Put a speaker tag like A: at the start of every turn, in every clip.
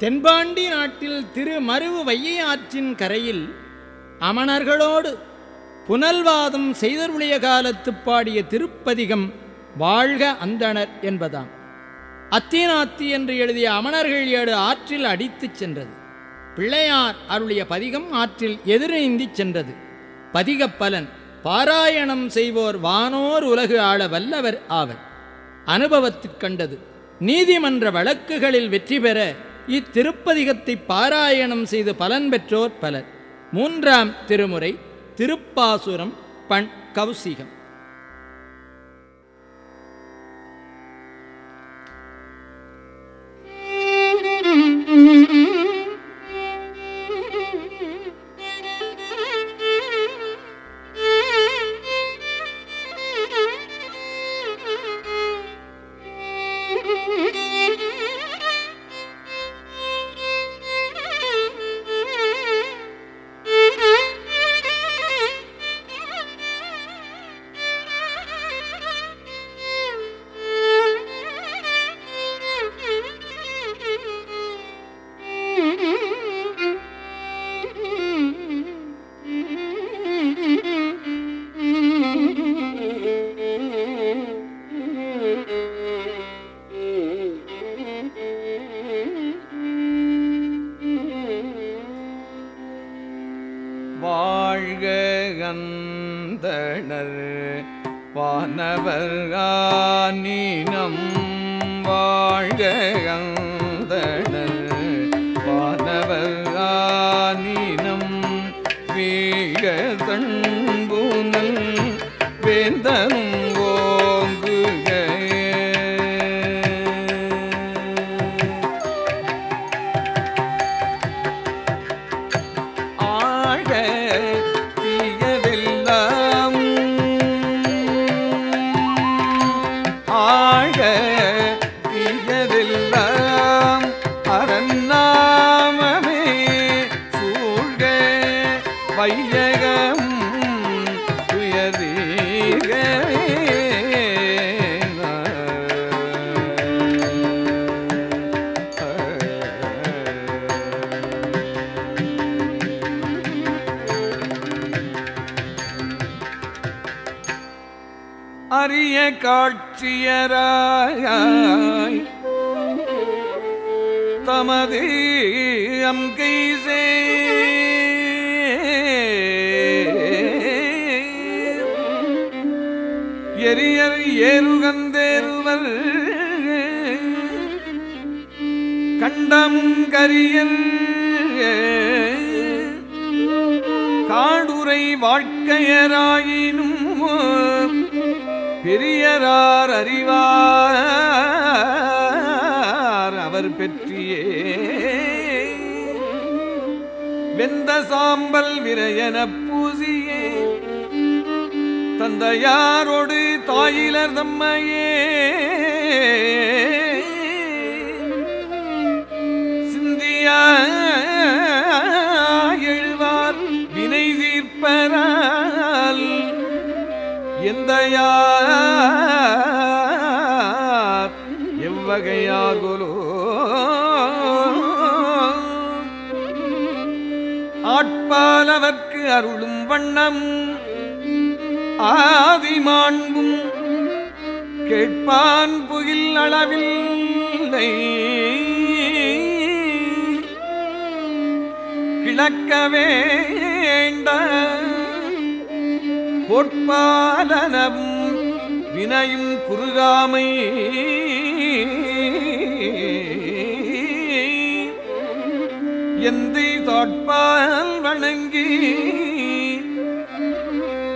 A: தென்பாண்டி நாட்டில் திரு மருவு வையை ஆற்றின் கரையில் அமணர்களோடு புனல்வாதம் செய்தருளிய காலத்து பாடிய திருப்பதிகம் வாழ்க அந்தணர் என்பதாம். அத்தினாத்தி என்று எழுதிய அமணர்கள் ஏடு ஆற்றில் அடித்துச் சென்றது. பிள்ளையார் அருளிய பதிகம் ஆற்றில் எதிரீந்திச் சென்றது. பதிகப்பலன் பாராயணம் செய்வோர் வானோர் உலகு ஆள வல்லவர் ஆவர். அனுபவத்திற்கண்டது நீதிமன்ற வழக்குகளில் வெற்றி பெற இத்திருப்பதிகத்தை பாராயணம் செய்து பலன் பெற்றோர் பலர். மூன்றாம் திருமுறை திருப்பாசுரம் பண் கௌசிகம்.
B: வாழ்க அந்தணர் வானவர் ஆனினம் வாழ்க அந்தணர் வானவர் ஆனினம் வீழ தன்புனல் வேந்தனும் அரிய காட்சியராய். தமது அம்கை எரியர் ஏறுகந்தேறுவர் கண்டம் கரியல் காடுரை வாழ்க்கையராயினும். பெரியரார் அறிவார் அவர் பெற்றியே. வெந்த சாம்பல் விரையன பூசியே. தந்தையாரோடு தாயிலர் தம்மையே. ஆட்பாலவர்க்கு அருளும் வண்ணம். ஆதிமாண்பும் கேட்பான் புகில் அளவில் கிழக்க வேண்ட பொற்பாலனவும் வினையும் குறுகாமை. எந்தை தாட்பால் வணங்கி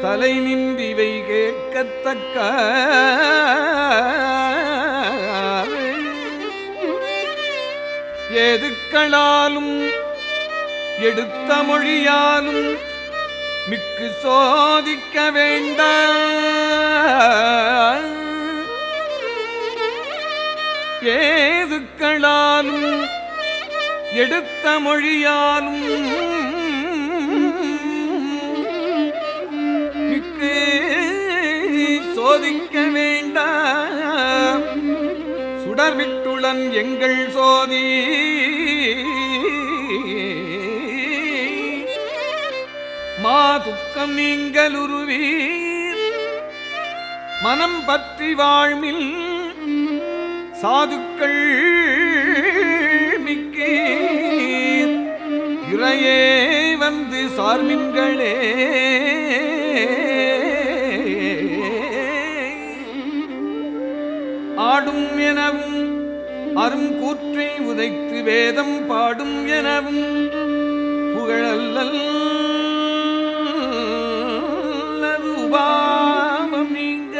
B: தலை நின்றிவை கேட்கத்தக்க எதுக்களாலும் எடுத்த மொழியாலும் மிக்கு சோதிக்க வேண்ட ஏதுக்களாலும் எடுத்த மொழியாலும் மிக்கு சோதிக்க வேண்டாம். சுடர்விட்டுளன் எங்கள் சோதி. மா துக்கம் நீங்கள் உருவீர். மனம் பற்றி வாழ்மில் சாதுக்கள் இறையே வந்து சார்மின்களே. ஆடும் எனவும் அரும் கூற்றை உதைத்து வேதம் பாடும் எனவும் புகழல்லல் உபாமம் நீங்க.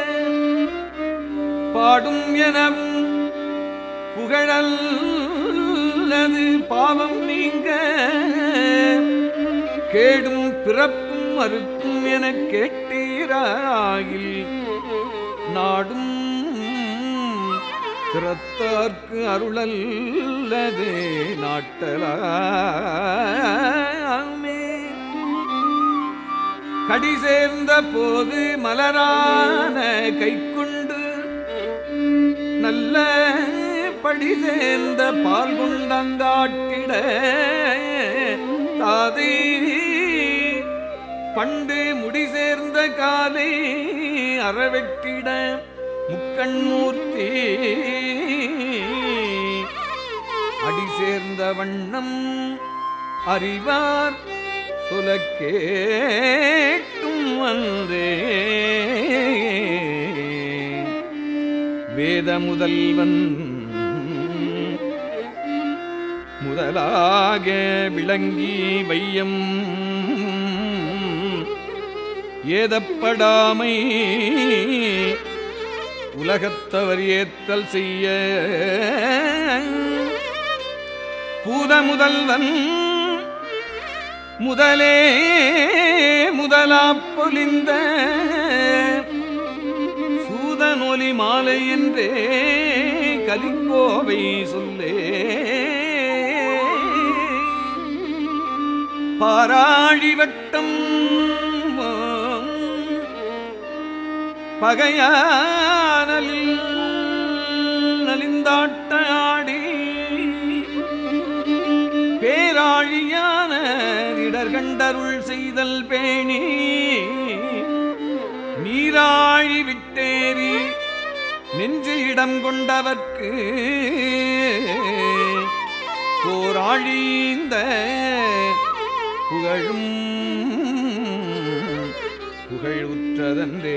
B: பாடும் எனவும் புகழல்லது பாவம் கேடும் பிறப்பும் அறுக்கும் என கேட்டீராயில். நாடும் திறத்தார்க்கு அருளல்லதே நாட்டலாமே. கடி சேர்ந்த போது மலரான கைக்குண்டு நல்ல படி சேர்ந்த பால் குண்டங்காட்டிட தாதே. பண்டு முடி சேர்ந்த காலை அறவெட்டிட முக்கண்மூர்த்தி. அடி சேர்ந்த வண்ணம் அறிவார் சொல்ல வந்தே. வேத முதல்வன் முதலாக விளங்கி வையம் ஏதப்படாமை. உலகத்தவர் ஏத்தல் செய்ய. பூத முதல்வன் முதலே முதலா பொலிந்த. சூதனொலி மாலை என்றே கலிக்கோவை சொல்லே. பாராழி வட்டம் பகையானலில் நலிந்தாட்ட ஆடி பேராழியான இடர்கண்டருள் செய்தல் பேணி நீராழி விட்டேறி நெஞ்சு இடம் கொண்டவர்க்கு போராழிந்த புகழும் புகழ் உற்றதன்றே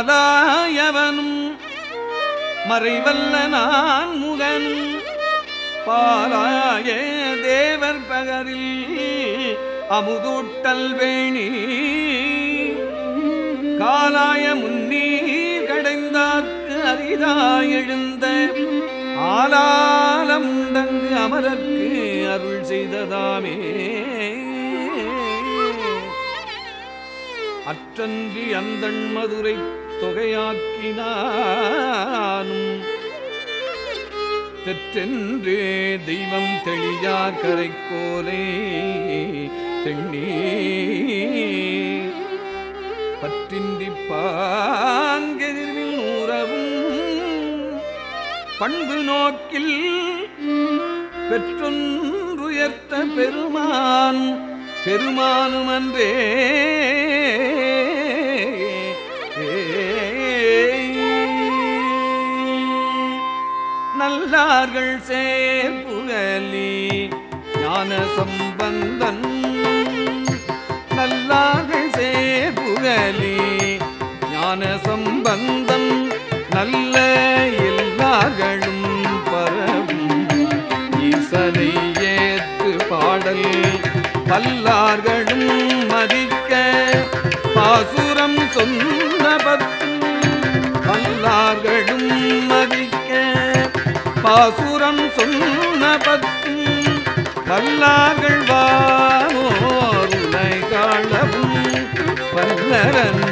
B: மாலாயவனும் மறைவல்ல நான் முகனும் பாலாய தேவர் பகரில் அமுதூட்டல் வேணி. காலாய முன் கடைந்தார்க்கு அரிதாய் எழுந்த ஆலாலம் அமரர்க்கு அருள் செய்ததாமே. அற்றன்றி அந்தண் மதுரை தொகையாக்கினானும் தெற்றென்று தெய்வம் தெளியார் கரைக்கோலை தெண்ணி பற்றின்றி பாங்கெதிர்வில் பண்பு நோக்கில் பெற்றொன்றுயர்த்த பெருமான் பெருமானும் அன்றே நல்லார்கள் சேர்புகலி ஞான சம்பந்தன். நல்லார்கள் சேர்புகலி ஞான சம்பந்தன். புகழும் பரவும். ஈசனை ஏத்து பாடல் பல்லார்களும் மதிக்க. பாசுரம் சொன்ன பத்தும் பல்லார்களும் மதிக்க. பாசுரம் சொன்ன பத்தும் பல்லார்கள் வானோர் உலை காணவும் பல்லரன்